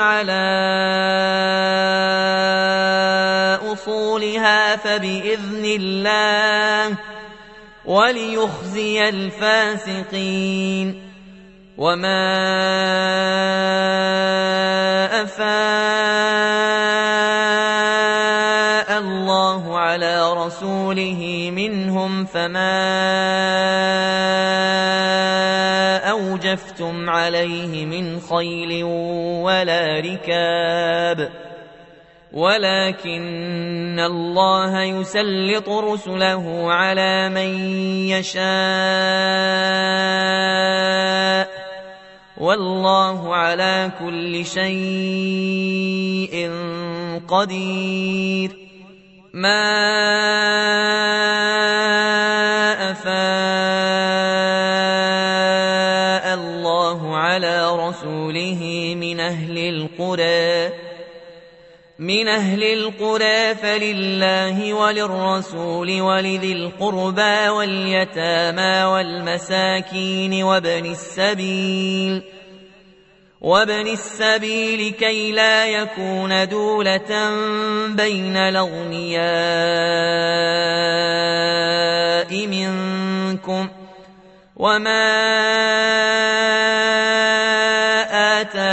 على أصولها فبإذن الله وليخزي الفاسقين. وما أفاء الله على رسوله منهم فما أوجفتم عليه من خيل ولا ركاب ولكن الله يسلط رسله على من يشاء والله على كل شيء قدير. ما على رسوله من أهل القرى من أهل القرى فلله وللرسول ولذي القربى واليتامى والمساكين وابن السبيل وابن السبيل كي لا يكون دولة بين الأغنياء منكم وما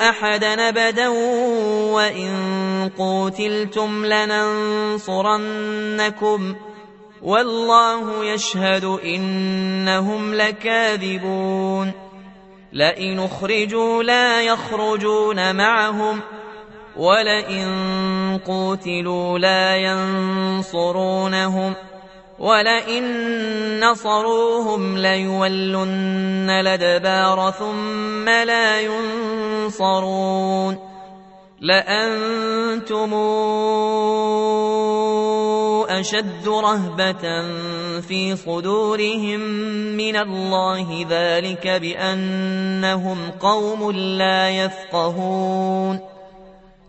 أحدا ابدا وإن قوتلتم لننصرنكم والله يشهد انهم لكاذبون لئن اخرجوا لا يخرجون معهم ولئن قوتلوا لا ينصرونهم ولئن نصروهم ليولن الادبار ثم لا ينصرون لانتم اشد رهبه في صدورهم من الله ذلك بانهم قوم لا يفقهون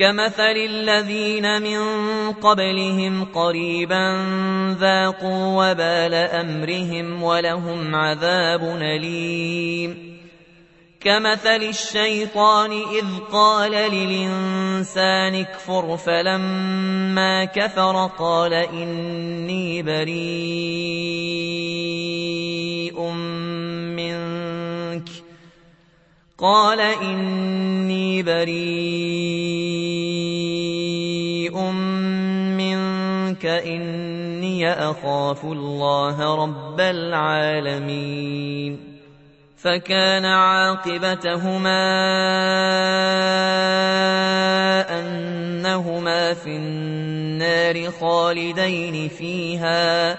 كمثل الذين من قبلهم قريبا ذاقوا وبال أمرهم ولهم عذاب أليم. كمثل الشيطان إذ قال للإنسان اكفر فلما كفر قال إني بريء قال إني بريء منك إني أخاف الله رب العالمين. فكان عاقبتهما أنهما في النار خالدين فيها.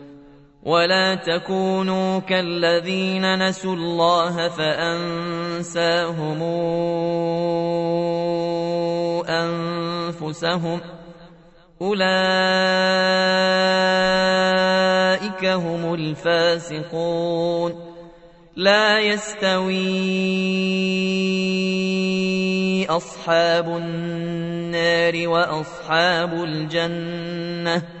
ولا تكونوا كالذين نسوا الله فانساهم انفسهم اولئك هم الفاسقون لا يستوي اصحاب النار واصحاب الجنه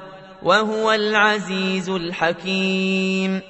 وهو العزيز الحكيم.